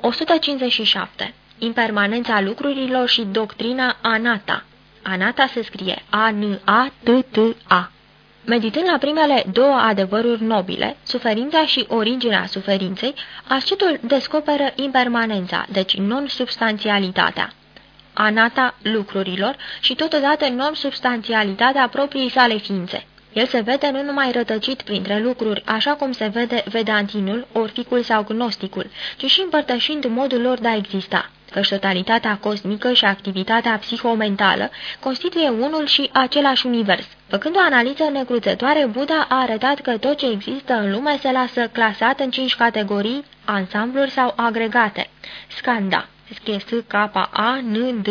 157. Impermanența lucrurilor și doctrina Anata. Anata se scrie A-N-A-T-T-A. Meditând la primele două adevăruri nobile, suferința și originea suferinței, ascetul descoperă impermanența, deci non-substanțialitatea. Anata lucrurilor și totodată non-substanțialitatea propriei sale ființe. El se vede nu numai rătăcit printre lucruri, așa cum se vede vedantinul, orficul sau gnosticul, ci și împărtășind modul lor de a exista căci totalitatea cosmică și activitatea psihomentală constituie unul și același univers. Făcând o analiză necruțătoare, Buddha a arătat că tot ce există în lume se lasă clasat în cinci categorii, ansambluri sau agregate. Skanda, scrie S-K-A-N-D-H-A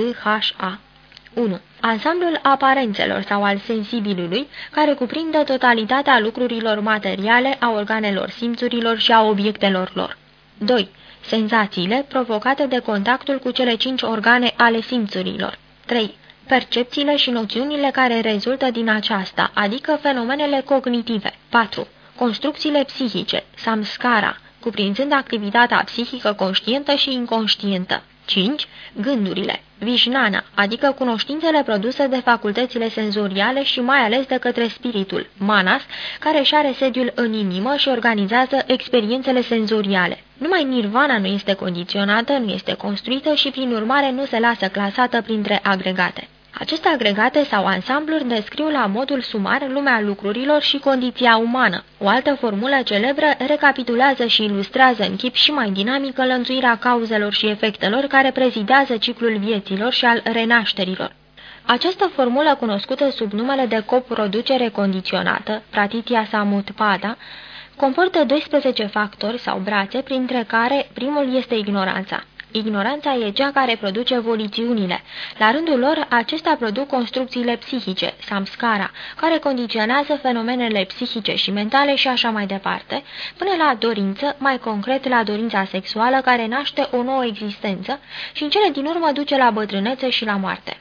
1. Ansamblul aparențelor sau al sensibilului, care cuprinde totalitatea lucrurilor materiale, a organelor simțurilor și a obiectelor lor. 2. Senzațiile provocate de contactul cu cele cinci organe ale simțurilor. 3. Percepțiile și noțiunile care rezultă din aceasta, adică fenomenele cognitive. 4. Construcțiile psihice, samskara, cuprinzând activitatea psihică conștientă și inconștientă. 5. Gândurile, Vijnana, adică cunoștințele produse de facultățile senzoriale și mai ales de către spiritul, Manas, care își are sediul în inimă și organizează experiențele senzoriale. Numai nirvana nu este condiționată, nu este construită și prin urmare nu se lasă clasată printre agregate. Aceste agregate sau ansambluri descriu la modul sumar lumea lucrurilor și condiția umană. O altă formulă celebră recapitulează și ilustrează în chip și mai dinamic lănțuirea cauzelor și efectelor care prezidează ciclul vieților și al renașterilor. Această formulă cunoscută sub numele de coproducere condiționată, Pratitia Samutpada, comportă 12 factori sau brațe, printre care primul este ignoranța. Ignoranța e cea care produce volițiunile. La rândul lor, acestea produc construcțiile psihice, samskara, care condiționează fenomenele psihice și mentale și așa mai departe, până la dorință, mai concret la dorința sexuală care naște o nouă existență și în cele din urmă duce la bătrânețe și la moarte.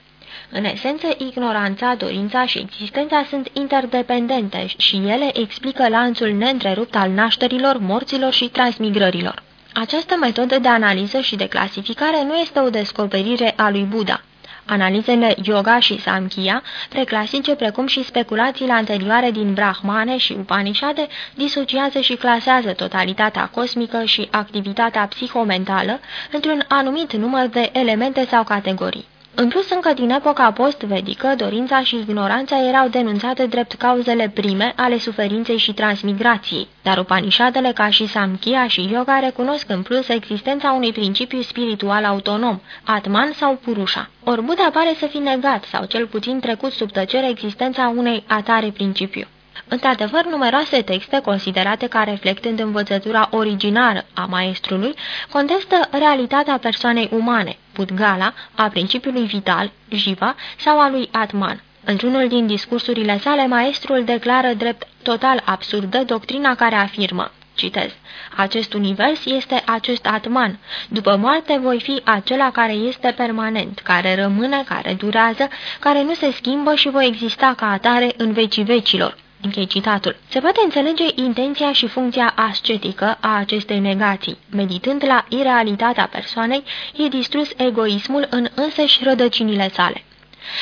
În esență, ignoranța, dorința și existența sunt interdependente și ele explică lanțul neîntrerupt al nașterilor, morților și transmigrărilor. Această metodă de analiză și de clasificare nu este o descoperire a lui Buddha. Analizele yoga și samkhya, preclasice precum și speculațiile anterioare din Brahmane și Upanishade, disociază și clasează totalitatea cosmică și activitatea psihomentală într-un anumit număr de elemente sau categorii. În plus, încă din epoca post-vedică, dorința și ignoranța erau denunțate drept cauzele prime ale suferinței și transmigrației, dar Upanishadele ca și Samkhya și Yoga recunosc în plus existența unui principiu spiritual autonom, Atman sau Purusha. Ori Buddha pare să fi negat sau cel puțin trecut sub tăcere existența unei atare principiu. Într-adevăr, numeroase texte considerate ca reflectând învățătura originară a maestrului contestă realitatea persoanei umane, Pudgala, a principiului vital, Jiva, sau a lui Atman. Într-unul din discursurile sale, maestrul declară drept total absurdă doctrina care afirmă, citez, acest univers este acest Atman. După moarte voi fi acela care este permanent, care rămâne, care durează, care nu se schimbă și voi exista ca atare în vecii vecilor. Închei citatul. Se poate înțelege intenția și funcția ascetică a acestei negații. Meditând la irealitatea persoanei, e distrus egoismul în însăși rădăcinile sale.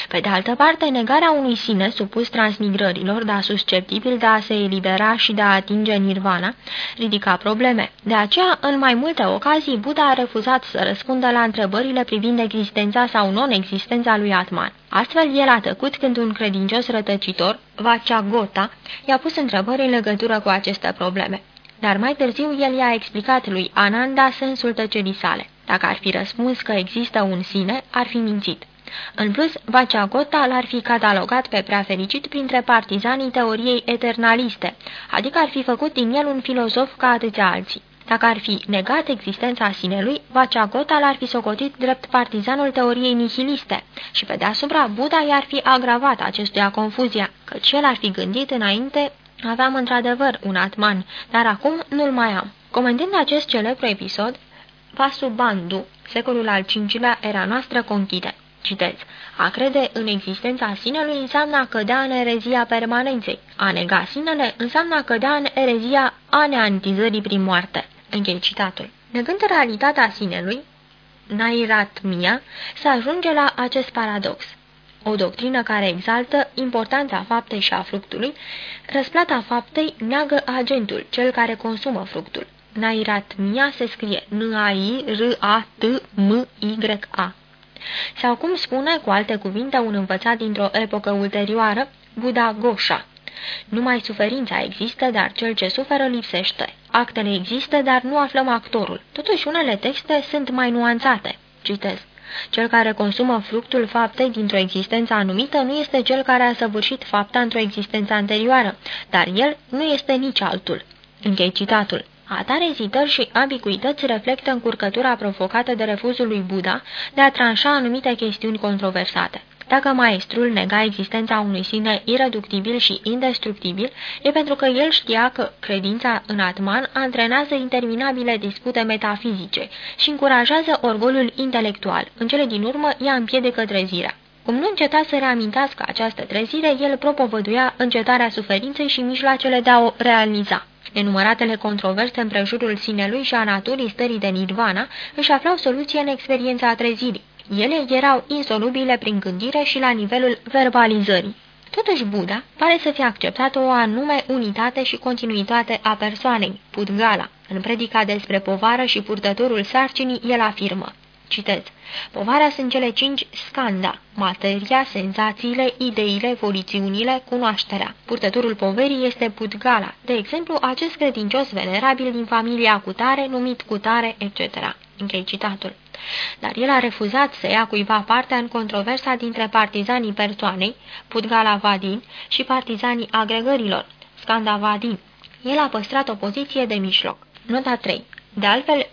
Pe de altă parte, negarea unui sine supus transmigrărilor, dar susceptibil de a se elibera și de a atinge nirvana, ridica probleme. De aceea, în mai multe ocazii, Buddha a refuzat să răspundă la întrebările privind existența sau non-existența lui Atman. Astfel, el a tăcut când un credincios rătăcitor, Gota, i-a pus întrebări în legătură cu aceste probleme. Dar mai târziu el i-a explicat lui Ananda sensul tăcerii sale. Dacă ar fi răspuns că există un sine, ar fi mințit. În plus, Vaceagota l-ar fi catalogat pe prea fericit printre partizanii teoriei eternaliste, adică ar fi făcut din el un filozof ca atâția alții. Dacă ar fi negat existența sinelui, Vaceagota l-ar fi socotit drept partizanul teoriei nihiliste și pe deasupra Buddha i-ar fi agravat acestuia confuzia, căci el ar fi gândit înainte Aveam într-adevăr un atman, dar acum nu-l mai am. Comentând acest celebru episod, Vasubandu, secolul al V-lea era noastră conchide. Citez. A crede în existența sinelui înseamnă a cădea în erezia permanenței. A nega sinele înseamnă a cădea în erezia aneantizării prin moarte. Închei citatul. Negând realitatea sinelui, Nairatmia, se ajunge la acest paradox. O doctrină care exaltă importanța faptei și a fructului, răsplata faptei neagă agentul, cel care consumă fructul. Nairatmia se scrie N-A-I-R-A-T-M-Y-A. Sau cum spune, cu alte cuvinte, un învățat dintr-o epocă ulterioară, Buddha Gosha. Numai suferința există, dar cel ce suferă lipsește. Actele există, dar nu aflăm actorul. Totuși, unele texte sunt mai nuanțate. Citez. Cel care consumă fructul faptei dintr-o existență anumită nu este cel care a săvârșit fapta într-o existență anterioară, dar el nu este nici altul. Închei citatul. Atare ezitări și ambiguități reflectă încurcătura provocată de refuzul lui Buddha de a tranșa anumite chestiuni controversate. Dacă maestrul nega existența unui sine ireductibil și indestructibil, e pentru că el știa că credința în Atman antrenează interminabile dispute metafizice și încurajează orgoliul intelectual. În cele din urmă, ea împiedică trezirea. Cum nu înceta să reamintească această trezire, el propovăduia încetarea suferinței și mijloacele de a o realiza. Nenumăratele controverse împrejurul sinelui și a naturii stării de nirvana își aflau soluție în experiența trezirii. Ele erau insolubile prin gândire și la nivelul verbalizării. Totuși Buddha pare să fie acceptat o anume unitate și continuitate a persoanei, Pudgala. În predica despre povară și purtătorul sarcinii, el afirmă, citez, Povarea sunt cele cinci scanda, materia, senzațiile, ideile, volițiunile, cunoașterea. Purtătorul poverii este Pudgala, de exemplu, acest credincios venerabil din familia cutare, numit cutare, etc. Închei citatul dar el a refuzat să ia cuiva partea în controversa dintre partizanii persoanei, Pudgala Vadin, și partizanii agregărilor, Scandavadin. El a păstrat o poziție de mijloc. Nota 3. De altfel,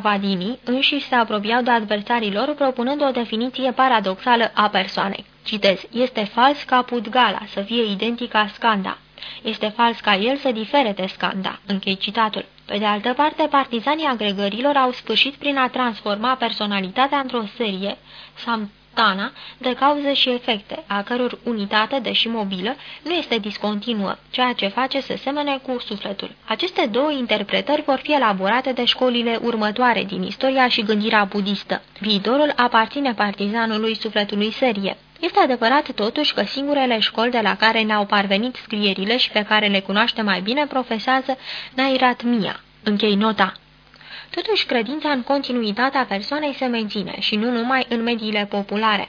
Vadini înși se apropiau de adversarii lor propunând o definiție paradoxală a persoanei. Citez, este fals ca Pudgala să fie identica Scanda. Este fals ca el să difere de Scanda. Închei citatul. Pe de altă parte, partizanii agregărilor au sfârșit prin a transforma personalitatea într-o serie, Samtana, de cauze și efecte, a căror unitate, deși mobilă, nu este discontinuă, ceea ce face să semene cu sufletul. Aceste două interpretări vor fi elaborate de școlile următoare din istoria și gândirea budistă. Viitorul aparține partizanului sufletului serie. Este adevărat totuși că singurele școli de la care ne-au parvenit scrierile și pe care le cunoaște mai bine profesează Nairatmia. Închei nota. Totuși, credința în continuitatea persoanei se menține și nu numai în mediile populare.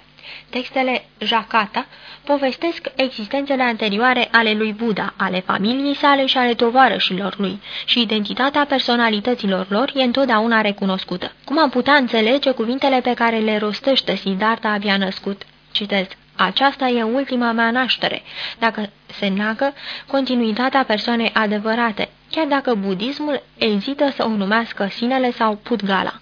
Textele Jacata povestesc existențele anterioare ale lui Buddha, ale familiei sale și ale tovarășilor lui și identitatea personalităților lor e întotdeauna recunoscută. Cum am putea înțelege cuvintele pe care le rostește Siddhartha abia născut? Citez. Aceasta e ultima mea naștere, dacă se neagă continuitatea persoanei adevărate, chiar dacă budismul ezită să o numească sinele sau putgala.